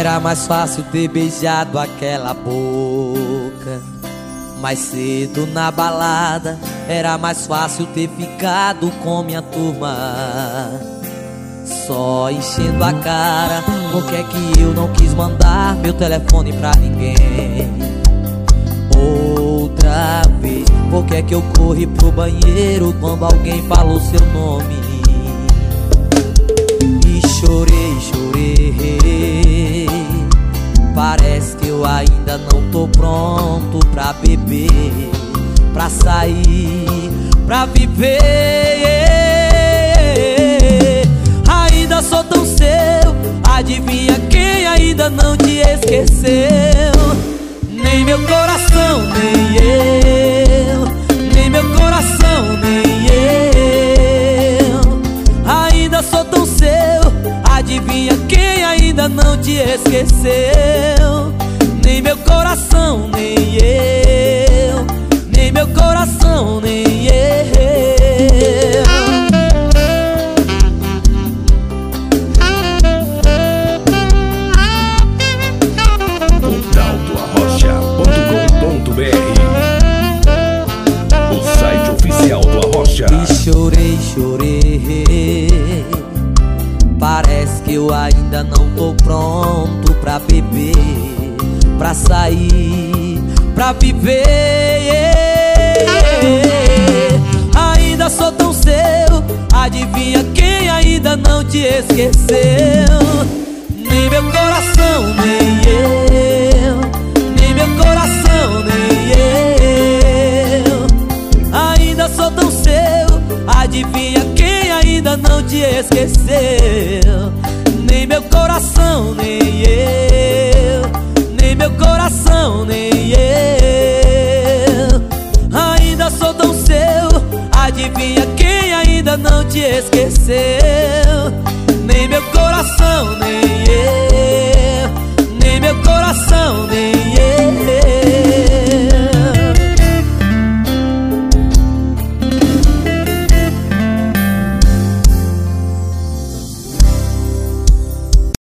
Era mais fácil ter beijado aquela boca. Mais cedo na balada, era mais fácil ter ficado com minha turma. Só enchendo a cara, por que é que eu não quis mandar meu telefone pra ninguém? Outra vez, por que é que eu corri pro banheiro quando alguém falou seu nome? Ainda não tô pronto pra beber, pra sair, pra viver. Ainda sou tão seu, adivinha quem ainda não te esqueceu? Nem meu coração, nem eu, nem meu coração, nem eu. Ainda sou tão seu, adivinha quem ainda não te esqueceu? Nem meu coração, nem eu, nem meu coração, nem eu. O site oficial do Arrocha. E chorei, chorei. Parece que eu ainda não tô pronto pra beber, pra sair, pra viver. Ainda sou tão seu, adivinha quem ainda não te esqueceu? Nem meu coração, nem eu, nem meu coração, nem eu. Ainda sou tão seu, adivinha quem ainda não te esqueceu? Nem meu coração, nem eu, coração, nem eu. Ainda sou tão seu, adivinha quem ainda não te esqueceu? Nem meu coração, nem eu.